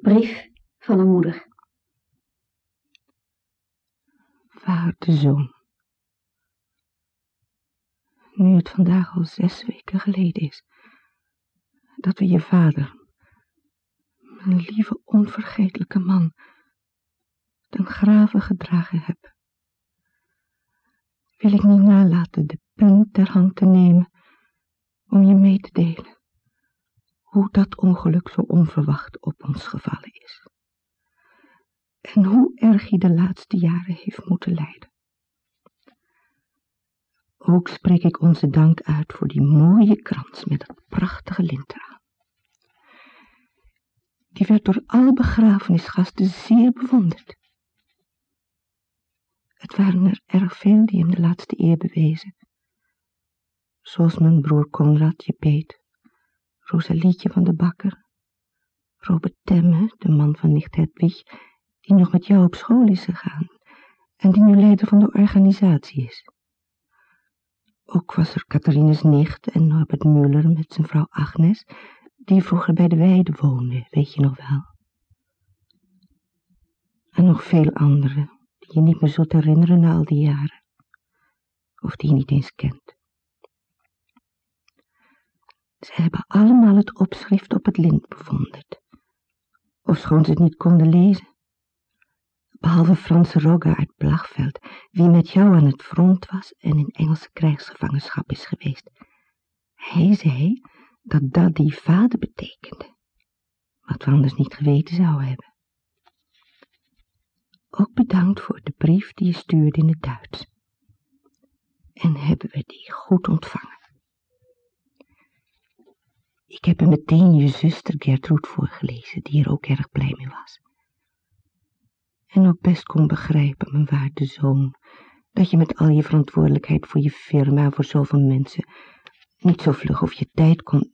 Brief van een moeder. Waarde zoon. Nu het vandaag al zes weken geleden is, dat we je vader, mijn lieve onvergetelijke man, ten graven gedragen hebben, wil ik niet nalaten de punt ter hand te nemen om je mee te delen hoe dat ongeluk zo onverwacht op ons gevallen is. En hoe erg hij de laatste jaren heeft moeten lijden. Ook spreek ik onze dank uit voor die mooie krans met dat prachtige lint eraan. Die werd door alle begrafenisgasten zeer bewonderd. Het waren er erg veel die hem de laatste eer bewezen. Zoals mijn broer Conrad, je peet, Rosalietje van de Bakker, Robert Temme, de man van nicht Hedwig, die nog met jou op school is gegaan en die nu leider van de organisatie is. Ook was er Catharines nicht en Norbert Muller met zijn vrouw Agnes, die vroeger bij de weide woonde, weet je nog wel. En nog veel anderen, die je niet meer zult herinneren na al die jaren. Of die je niet eens kent. Ze hebben allemaal het opschrift op het lint bewonderd, ofschoon ze het niet konden lezen. Behalve Frans Rogge uit Blachveld, wie met jou aan het front was en in Engelse krijgsgevangenschap is geweest. Hij zei dat dat die vader betekende, wat we anders niet geweten zouden hebben. Ook bedankt voor de brief die je stuurde in het Duits. En hebben we die goed ontvangen. Ik heb hem meteen je zuster Gertrude voorgelezen, die er ook erg blij mee was. En ook best kon begrijpen, mijn waarde zoon, dat je met al je verantwoordelijkheid voor je firma en voor zoveel mensen niet zo vlug of je tijd kon...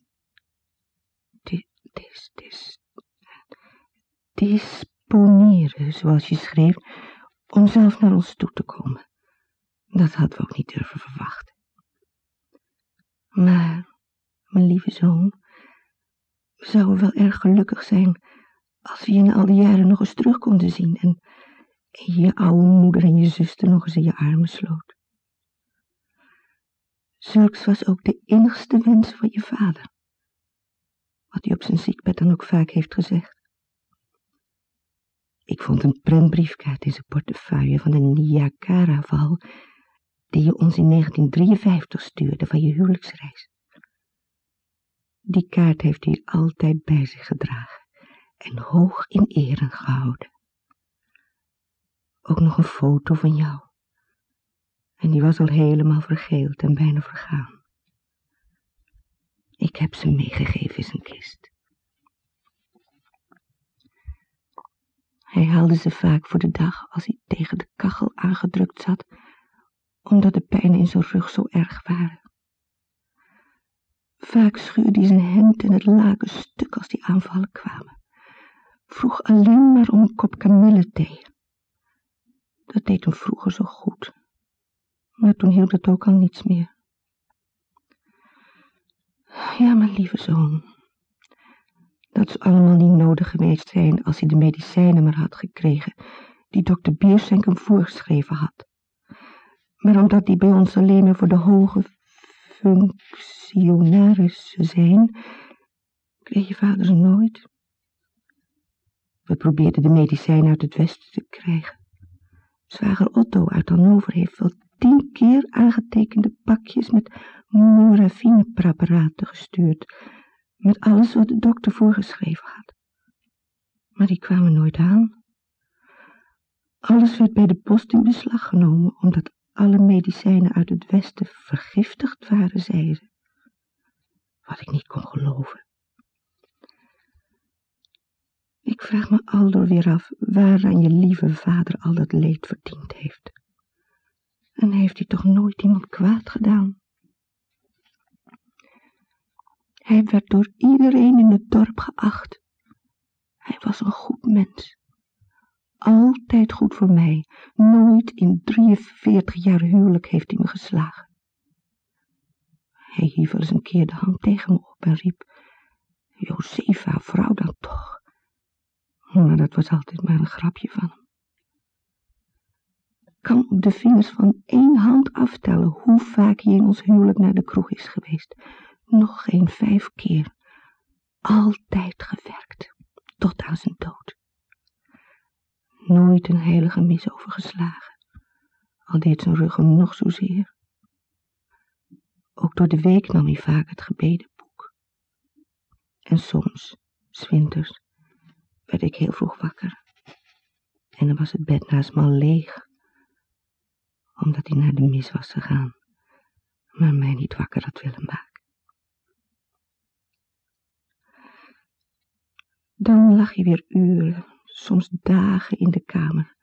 Dis, dis, disponeren, zoals je schreef, om zelf naar ons toe te komen. Dat hadden we ook niet durven verwachten. Maar, mijn lieve zoon, we zouden wel erg gelukkig zijn als we je na al die jaren nog eens terug konden zien en, je oude moeder en je zuster nog eens in je armen sloot. Zulks was ook de innigste wens van je vader, wat hij op zijn ziekbed dan ook vaak heeft gezegd. Ik vond een prentbriefkaart in zijn portefeuille van de Niagara-val, die je ons in 1953 stuurde van je huwelijksreis. Die kaart heeft hij altijd bij zich gedragen en hoog in ere gehouden. Ook nog een foto van jou. En die was al helemaal vergeeld en bijna vergaan. Ik heb ze meegegeven in zijn kist. Hij haalde ze vaak voor de dag als hij tegen de kachel aangedrukt zat, omdat de pijnen in zijn rug zo erg waren. Vaak schuurde hij zijn hemd en het laken stuk als die aanvallen kwamen. Vroeg alleen maar om een kop kamillethee. Dat deed hem vroeger zo goed. Maar toen hield het ook al niets meer. Ja, mijn lieve zoon. Dat zou allemaal niet nodig geweest zijn als hij de medicijnen maar had gekregen die dokter Biersenk hem voorgeschreven had. Maar omdat hij bij ons alleen maar voor de hoge functionaris zijn, kreeg je vader ze nooit. We probeerden de medicijnen uit het westen te krijgen. Zwager Otto uit Hannover heeft wel tien keer aangetekende pakjes met morfinepreparaten gestuurd, met alles wat de dokter voorgeschreven had. Maar die kwamen nooit aan. Alles werd bij de post in beslag genomen, omdat alle medicijnen uit het westen vergiftigd waren, zei ze. Wat ik niet kon geloven. Ik vraag me aldoor weer af waaraan je lieve vader al dat leed verdiend heeft. En heeft hij toch nooit iemand kwaad gedaan? Hij werd door iedereen in het dorp geacht. Hij was een goed mens altijd goed voor mij. Nooit in 43 jaar huwelijk heeft hij me geslagen. Hij hief wel eens een keer de hand tegen me op en riep, Josefa, vrouw dan toch. Maar dat was altijd maar een grapje van hem. Ik kan op de vingers van één hand aftellen hoe vaak hij in ons huwelijk naar de kroeg is geweest. Nog geen vijf keer. Altijd gewerkt, tot aan zijn dood. Nooit een heilige mis overgeslagen, al deed zijn rug hem nog zozeer. Ook door de week nam hij vaak het gebedenboek. En soms, zwinters, werd ik heel vroeg wakker. En dan was het bed naast me al leeg, omdat hij naar de mis was gegaan, maar mij niet wakker had willen maken. Dan lag hij weer uren, soms dagen in de kamer,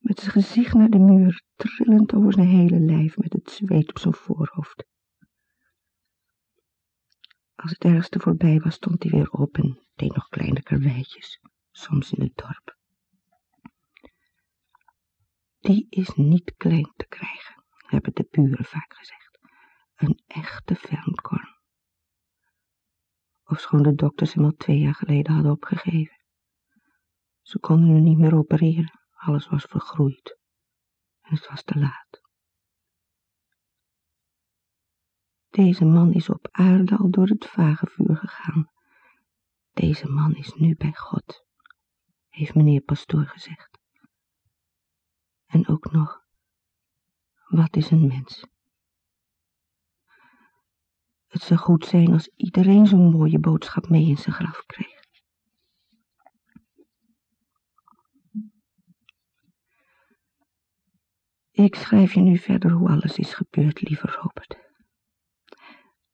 met zijn gezicht naar de muur, trillend over zijn hele lijf met het zweet op zijn voorhoofd. Als het ergste voorbij was, stond hij weer op en deed nog kleine karweitjes, soms in het dorp. Die is niet klein te krijgen, hebben de buren vaak gezegd. Een echte fermkorn. Ofschoon de dokters hem al twee jaar geleden hadden opgegeven. Ze konden hem niet meer opereren, alles was vergroeid. En het was te laat. Deze man is op aarde al door het vage vuur gegaan. Deze man is nu bij God, heeft meneer pastoor gezegd. En ook nog, wat is een mens? Het zou goed zijn als iedereen zo'n mooie boodschap mee in zijn graf kreeg. Ik schrijf je nu verder hoe alles is gebeurd, lieve Robert.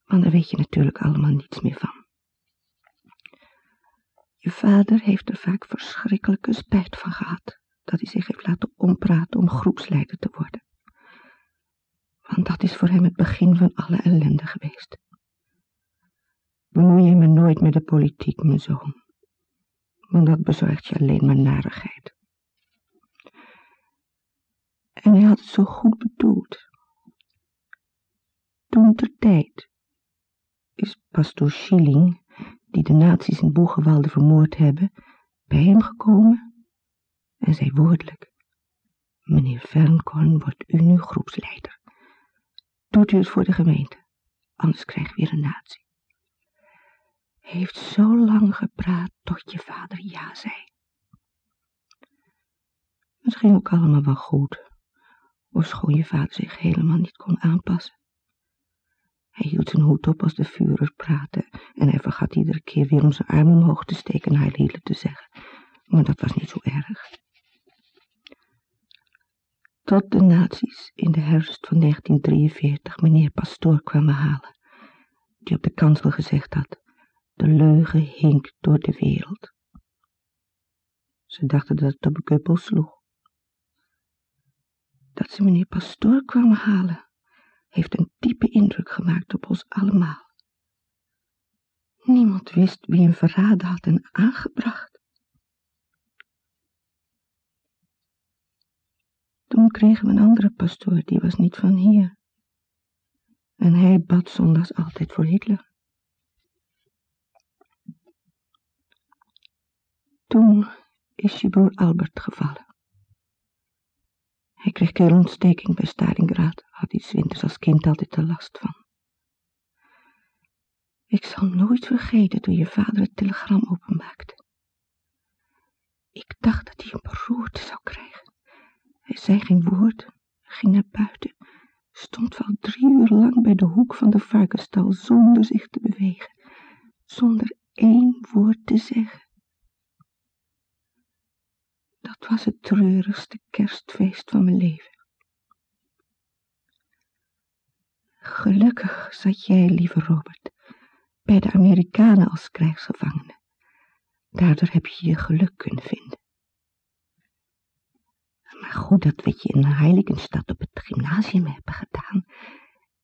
Maar daar weet je natuurlijk allemaal niets meer van. Je vader heeft er vaak verschrikkelijke spijt van gehad, dat hij zich heeft laten ompraten om groepsleider te worden. Want dat is voor hem het begin van alle ellende geweest. Bemoei je me nooit met de politiek, mijn zoon. Want dat bezorgt je alleen maar narigheid. En hij had het zo goed bedoeld. Toen ter tijd is pastoor Schilling, die de nazi's in Boegewalde vermoord hebben, bij hem gekomen en zei woordelijk, meneer Vernkorn wordt u nu groepsleider. Doet u het voor de gemeente, anders krijgen we weer een nazi. Hij heeft zo lang gepraat tot je vader ja zei. Het ging ook allemaal wel goed, ofschoon je vader zich helemaal niet kon aanpassen. Hij hield zijn hoed op als de vuurers praten en hij vergat iedere keer weer om zijn arm omhoog te steken en heilielen te zeggen, maar dat was niet zo erg. Tot de nazi's in de herfst van 1943 meneer Pastoor kwamen halen, die op de kansel gezegd had, de leugen hinkt door de wereld. Ze dachten dat het op Gubbel sloeg. Dat ze meneer Pastoor kwamen halen, heeft een diepe indruk gemaakt op ons allemaal. Niemand wist wie hem verraden had en aangebracht. Toen kregen we een andere pastoor, die was niet van hier. En hij bad zondags altijd voor Hitler. Toen is je broer Albert gevallen. Hij kreeg keelontsteking bij Stalingrad, had hij winters als kind altijd te last van. Ik zal nooit vergeten toen je vader het telegram openmaakte. Ik dacht dat hij een beroerte zou krijgen. Hij zei geen woord, ging naar buiten, stond wel drie uur lang bij de hoek van de varkenstal zonder zich te bewegen, zonder één woord te zeggen. Dat was het treurigste kerstfeest van mijn leven. Gelukkig zat jij, lieve Robert, bij de Amerikanen als krijgsgevangene. Daardoor heb je je geluk kunnen vinden. Maar goed dat we je in Heiligenstad op het gymnasium hebben gedaan.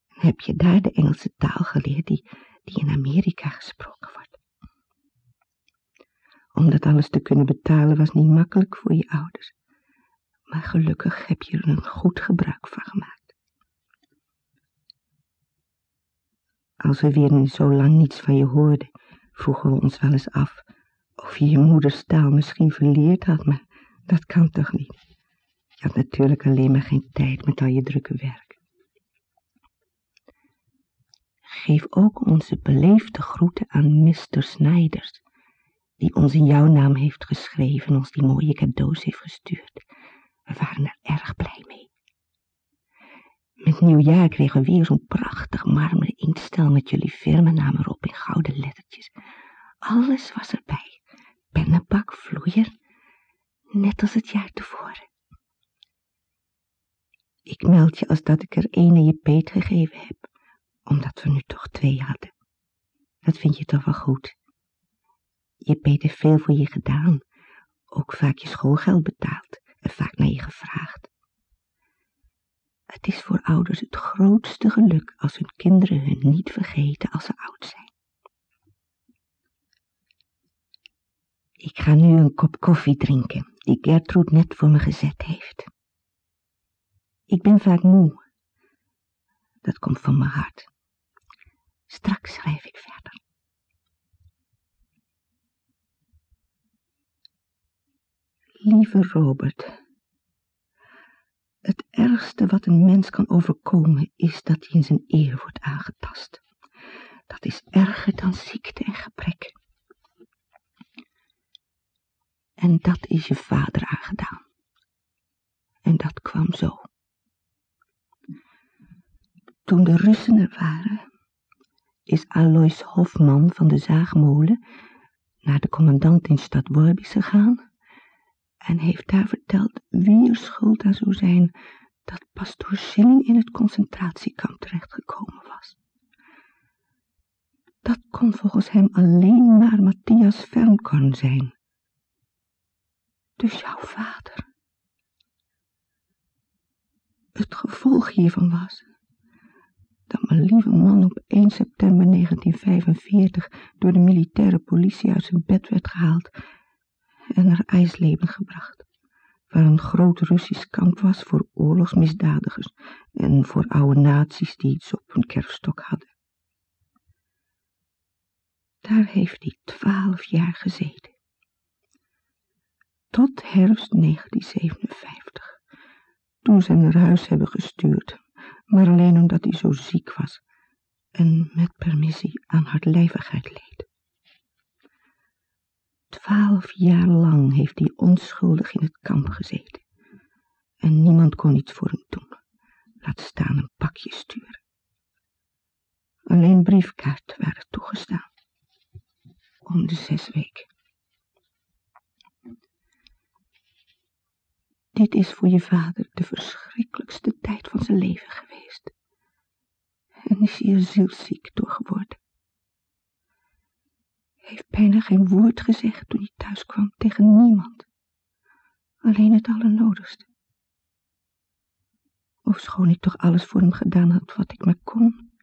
heb je daar de Engelse taal geleerd die, die in Amerika gesproken wordt om dat alles te kunnen betalen was niet makkelijk voor je ouders. Maar gelukkig heb je er een goed gebruik van gemaakt. Als we weer zo lang niets van je hoorden, vroegen we ons wel eens af Of je je moeders taal misschien verleerd had, maar dat kan toch niet. Je had natuurlijk alleen maar geen tijd met al je drukke werk. Geef ook onze beleefde groeten aan Mr. Snijders, die ons in jouw naam heeft geschreven en ons die mooie cadeaus heeft gestuurd. We waren er erg blij mee. Met nieuwjaar kregen we weer zo'n prachtig marmeren inktstel met jullie firmennaam erop in gouden lettertjes. Alles was erbij. Pennenbak, vloeier, net als het jaar tevoren. Ik meld je als dat ik er aan je peet gegeven heb, omdat we nu toch twee hadden. Dat vind je toch wel goed. Je peet heeft veel voor je gedaan, ook vaak je schoolgeld betaald en vaak naar je gevraagd. Het is voor ouders het grootste geluk als hun kinderen hun niet vergeten als ze oud zijn. Ik ga nu een kop koffie drinken, die Gertrude net voor me gezet heeft. Ik ben vaak moe. Dat komt van mijn hart. Straks schrijf ik verder. Lieve Robert, het ergste wat een mens kan overkomen is dat hij in zijn eer wordt aangetast. Dat is erger dan ziekte en gebrek. En dat is je vader aangedaan. En dat kwam zo. Toen de Russen er waren, is Alois Hofman van de Zaagmolen naar de commandant in stad Worbis gegaan en heeft daar verteld wie er schuld aan zou zijn dat pastoor Schilling in het concentratiekamp terechtgekomen was. Dat kon volgens hem alleen maar Matthias Fermkorn zijn. Dus jouw vader. Het gevolg hiervan was dat mijn lieve man op 1 september 1945 door de militaire politie uit zijn bed werd gehaald en naar IJsleben gebracht, waar een groot Russisch kamp was voor oorlogsmisdadigers en voor oude nazi's die iets op hun kerfstok hadden. Daar heeft hij twaalf jaar gezeten. Tot herfst 1957, toen ze hem naar huis hebben gestuurd, maar alleen omdat hij zo ziek was en met permissie aan hardlijvigheid leed. Twaalf jaar lang heeft hij onschuldig in het kamp gezeten. En niemand kon iets voor hem doen. Laat staan een pakje sturen. Alleen briefkaart waren toegestaan. Om de zes weken. Dit is voor je vader de verschrikkelijkste tijd van zijn leven geweest. En is hij er zielziek door geworden heeft bijna geen woord gezegd toen hij thuis kwam tegen niemand. Alleen het allernodigste. Ofschoon ik toch alles voor hem gedaan had wat ik maar kon.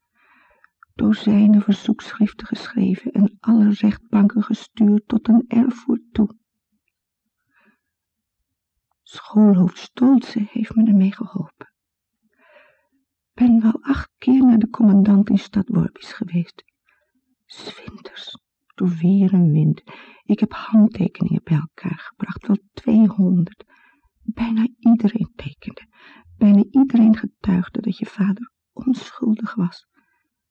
Dozijnen verzoekschriften geschreven en alle rechtbanken gestuurd tot een erfvoer toe. Schoolhoofd Stolze heeft me ermee geholpen. Ben wel acht keer naar de commandant in stad Worbis geweest. Zwinters door weer en wind. Ik heb handtekeningen bij elkaar gebracht, wel tweehonderd. Bijna iedereen tekende. Bijna iedereen getuigde dat je vader onschuldig was.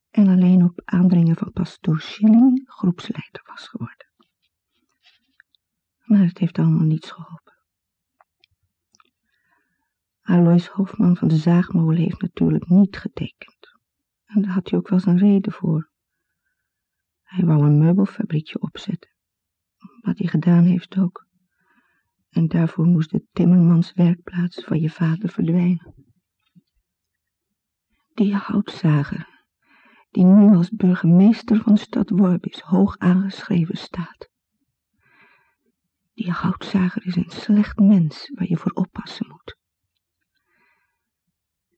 En alleen op aandringen van pastoor Schilling groepsleider was geworden. Maar het heeft allemaal niets geholpen. Alois Hofman van de Zaagmolen heeft natuurlijk niet getekend. En daar had hij ook wel zijn reden voor. Hij wou een meubelfabriekje opzetten. Wat hij gedaan heeft ook. En daarvoor moest de timmermanswerkplaats van je vader verdwijnen. Die houtzager, die nu als burgemeester van stad Worbis hoog aangeschreven staat. Die houtzager is een slecht mens waar je voor oppassen moet.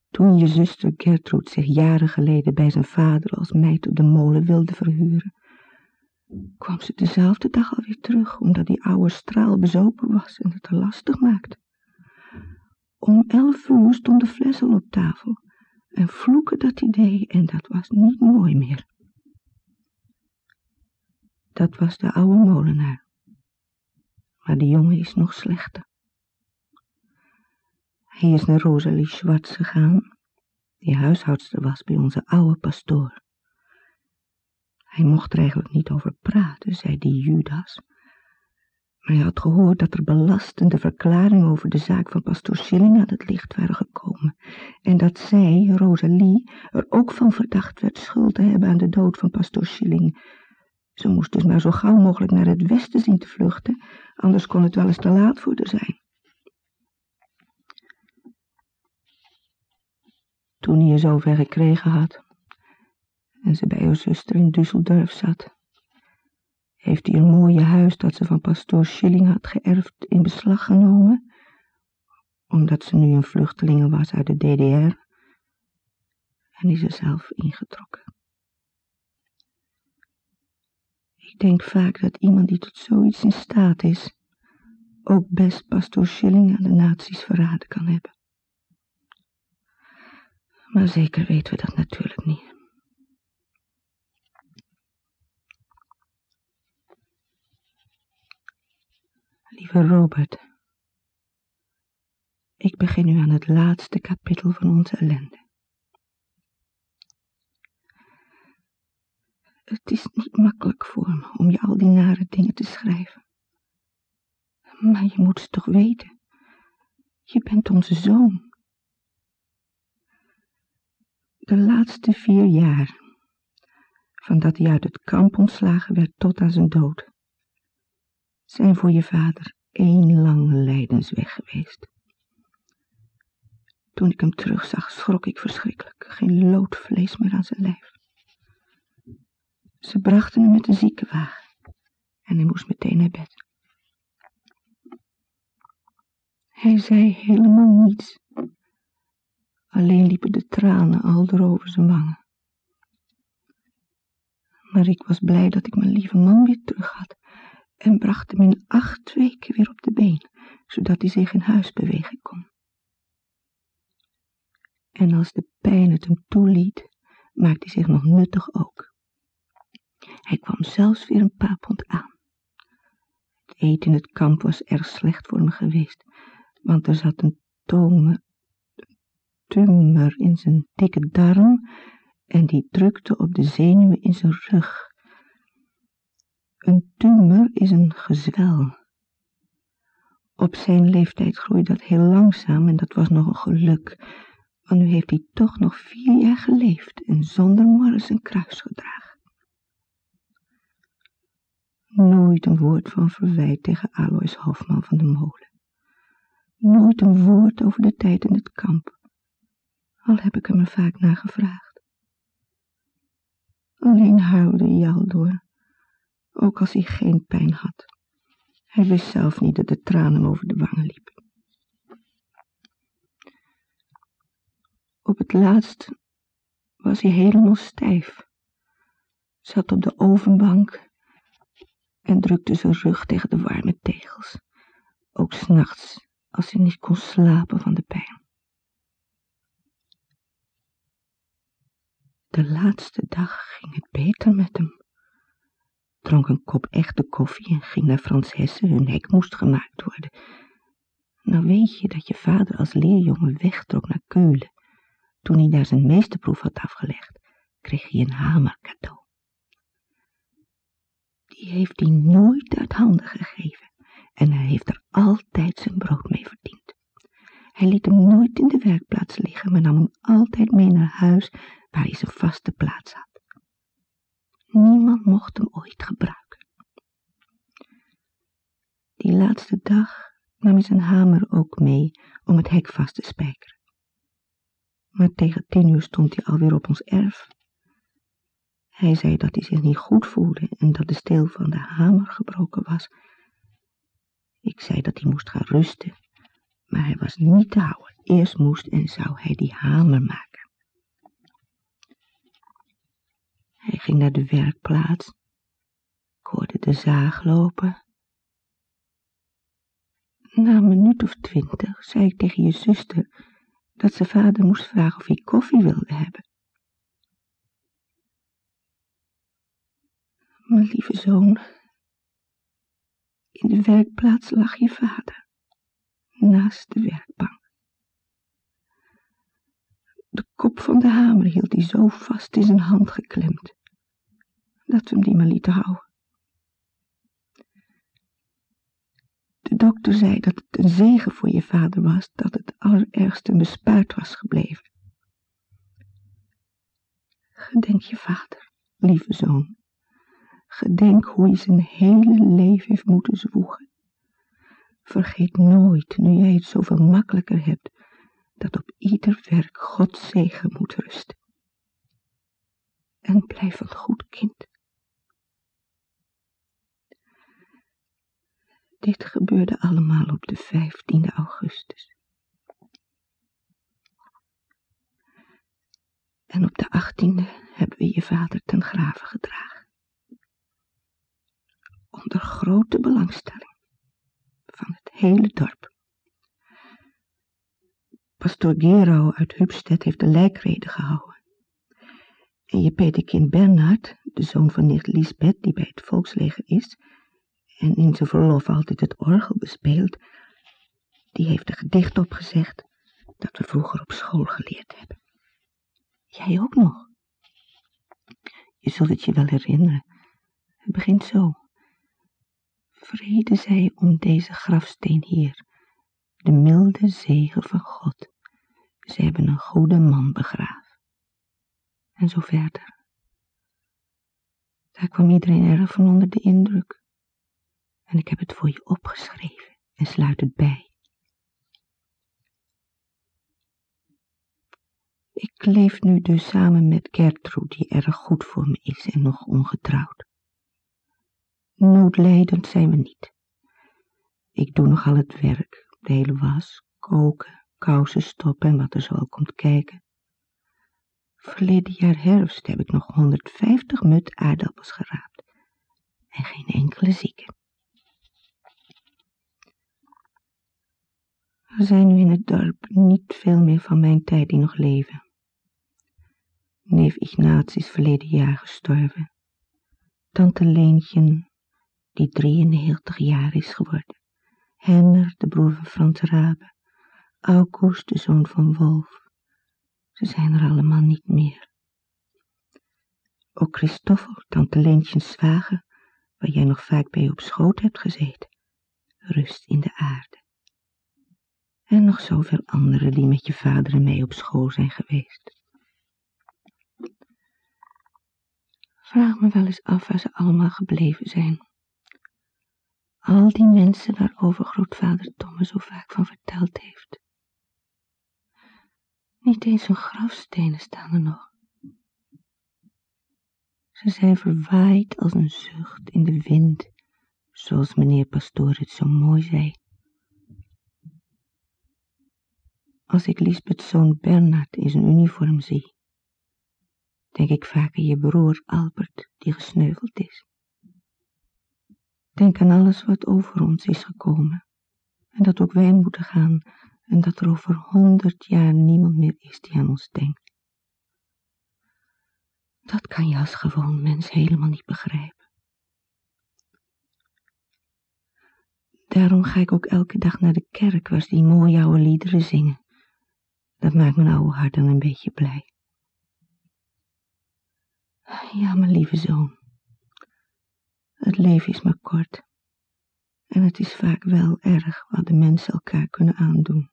Toen je zuster Gertrude zich jaren geleden bij zijn vader als meid op de molen wilde verhuren, kwam ze dezelfde dag alweer terug, omdat die oude straal bezopen was en het er lastig maakte. Om elf uur stond de fles al op tafel en vloeken dat idee en dat was niet mooi meer. Dat was de oude molenaar, Maar de jongen is nog slechter. Hij is naar Rosalie Schwartz gegaan, die huishoudster was bij onze oude pastoor. Hij mocht er eigenlijk niet over praten, zei die Judas. Maar hij had gehoord dat er belastende verklaringen over de zaak van pastoor Schilling aan het licht waren gekomen. En dat zij, Rosalie, er ook van verdacht werd schuld te hebben aan de dood van pastoor Schilling. Ze moest dus maar zo gauw mogelijk naar het westen zien te vluchten, anders kon het wel eens te laat voor haar zijn. Toen hij je zover gekregen had en ze bij haar zuster in Düsseldorf zat, heeft hij een mooie huis dat ze van pastoor Schilling had geërfd in beslag genomen, omdat ze nu een vluchtelinge was uit de DDR, en is er zelf ingetrokken. Ik denk vaak dat iemand die tot zoiets in staat is, ook best pastoor Schilling aan de nazi's verraden kan hebben. Maar zeker weten we dat natuurlijk niet. Lieve Robert, ik begin nu aan het laatste kapitel van onze ellende. Het is niet makkelijk voor me om je al die nare dingen te schrijven. Maar je moet ze toch weten. Je bent onze zoon. De laatste vier jaar, van dat hij uit het kamp ontslagen werd tot aan zijn dood, zijn voor je vader één lange lijdensweg geweest. Toen ik hem terugzag, schrok ik verschrikkelijk. Geen loodvlees meer aan zijn lijf. Ze brachten hem met een ziekenwagen en hij moest meteen naar bed. Hij zei helemaal niets. Alleen liepen de tranen al over zijn wangen. Maar ik was blij dat ik mijn lieve man weer terug had en bracht hem in acht weken weer op de been, zodat hij zich in huis bewegen kon. En als de pijn het hem toeliet, maakte hij zich nog nuttig ook. Hij kwam zelfs weer een paar pond aan. Het eten in het kamp was erg slecht voor hem geweest, want er zat een tome, tumor in zijn dikke darm en die drukte op de zenuwen in zijn rug. Een tumor is een gezwel. Op zijn leeftijd groeide dat heel langzaam en dat was nog een geluk, want nu heeft hij toch nog vier jaar geleefd en zonder morris een kruis gedragen. Nooit een woord van verwijt tegen Alois Hofman van de molen. Nooit een woord over de tijd in het kamp, al heb ik hem er vaak naar gevraagd. Alleen huilde al door ook als hij geen pijn had. Hij wist zelf niet dat de tranen over de wangen liepen. Op het laatst was hij helemaal stijf, zat op de ovenbank en drukte zijn rug tegen de warme tegels, ook s'nachts als hij niet kon slapen van de pijn. De laatste dag ging het beter met hem dronk een kop echte koffie en ging naar Frans Hesse, hun hek moest gemaakt worden. Nou weet je dat je vader als leerjongen wegtrok naar Keulen. Toen hij daar zijn meesterproef had afgelegd, kreeg hij een hamer cadeau. Die heeft hij nooit uit handen gegeven en hij heeft er altijd zijn brood mee verdiend. Hij liet hem nooit in de werkplaats liggen, maar nam hem altijd mee naar huis waar hij zijn vaste plaats had. Mocht hem ooit gebruiken. Die laatste dag nam hij zijn hamer ook mee om het hek vast te spijkeren. Maar tegen tien uur stond hij alweer op ons erf. Hij zei dat hij zich niet goed voelde en dat de steel van de hamer gebroken was. Ik zei dat hij moest gaan rusten, maar hij was niet te houden. Eerst moest en zou hij die hamer maken. Hij ging naar de werkplaats. Ik hoorde de zaag lopen. Na een minuut of twintig zei ik tegen je zuster dat ze vader moest vragen of hij koffie wilde hebben. Mijn lieve zoon, In de werkplaats lag je vader, naast de werkbank. De kop van de hamer hield hij zo vast in zijn hand geklemd, dat we hem die maar lieten houden. De dokter zei dat het een zegen voor je vader was dat het allerergste bespaard was gebleven. Gedenk je vader, lieve zoon. Gedenk hoe hij zijn hele leven heeft moeten zwoegen. Vergeet nooit, nu jij het zoveel makkelijker hebt, dat op ieder werk Gods zegen moet rusten. En blijf een goed kind. Dit gebeurde allemaal op de 15e augustus. En op de 18e hebben we je vader ten grave gedragen. Onder grote belangstelling van het hele dorp. Pastoor Gero uit Hupstedt heeft de lijkrede gehouden. En je peterkind Bernhard, de zoon van nicht Lisbeth, die bij het volksleger is, en in zijn verlof altijd het orgel bespeelt, die heeft een gedicht opgezegd dat we vroeger op school geleerd hebben. Jij ook nog. Je zult het je wel herinneren. Het begint zo. Vrede zij om deze grafsteen hier, de milde zegen van God. Ze hebben een goede man begraven. En zo verder. Daar kwam iedereen erg van onder de indruk. En ik heb het voor je opgeschreven en sluit het bij. Ik leef nu dus samen met Gertrude, die erg goed voor me is en nog ongetrouwd. Noodlijdend zijn we niet. Ik doe nogal het werk, de hele was, koken, kousen stoppen en wat er zo komt kijken. Verleden jaar herfst heb ik nog 150 mut aardappels geraapt en geen enkele zieke. Er zijn nu in het dorp niet veel meer van mijn tijd die nog leven. Neef Ignatius is verleden jaar gestorven. Tante Leentje, die 93 jaar is geworden. Henner, de broer van Frans Rabe. August, de zoon van Wolf. Ze zijn er allemaal niet meer. Ook Christoffel, tante Leentjes zwager, waar jij nog vaak bij op schoot hebt gezeten, rust in de aarde. En nog zoveel anderen die met je vader en mij op school zijn geweest. Vraag me wel eens af waar ze allemaal gebleven zijn. Al die mensen waarover grootvader Tom me zo vaak van verteld heeft. Niet eens hun grafstenen staan er nog. Ze zijn verwaaid als een zucht in de wind, zoals meneer Pastoor het zo mooi zei. Als ik Lisbeth's zoon Bernard in zijn uniform zie, denk ik vaak aan je broer Albert, die gesneuveld is. Denk aan alles wat over ons is gekomen, en dat ook wij moeten gaan, en dat er over honderd jaar niemand meer is die aan ons denkt. Dat kan je als gewoon mens helemaal niet begrijpen. Daarom ga ik ook elke dag naar de kerk waar ze die mooie oude liederen zingen. Dat maakt mijn oude hart dan een beetje blij. Ja, mijn lieve zoon. Het leven is maar kort. En het is vaak wel erg wat de mensen elkaar kunnen aandoen.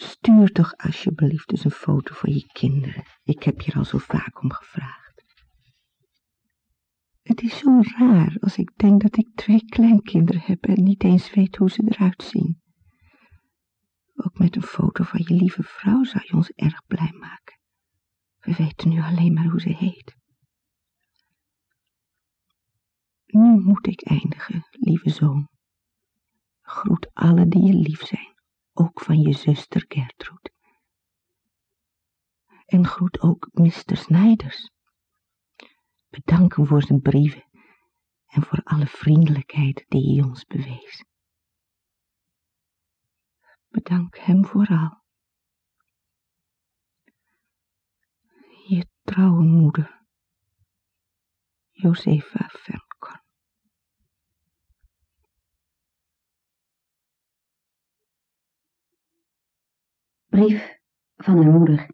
Stuur toch alsjeblieft eens een foto van je kinderen. Ik heb je er al zo vaak om gevraagd. Het is zo raar als ik denk dat ik twee kleinkinderen heb en niet eens weet hoe ze eruit zien. Ook met een foto van je lieve vrouw zou je ons erg blij maken. We weten nu alleen maar hoe ze heet. Nu moet ik eindigen, lieve zoon. Groet alle die je lief zijn, ook van je zuster Gertrude. En groet ook Mr. Snijders bedanken voor zijn brieven en voor alle vriendelijkheid die hij ons bewees. Bedank hem vooral. Je trouwe moeder, Josefa Fermkorn. Brief van mijn moeder.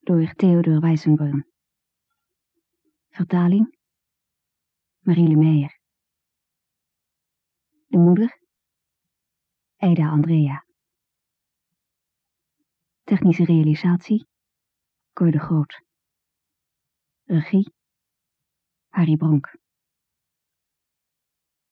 Door Theodor Weissenbrunn. Vertaling Marielle Meijer. De moeder Eida Andrea. Technische realisatie Cor de Groot. Regie Harry Bronk.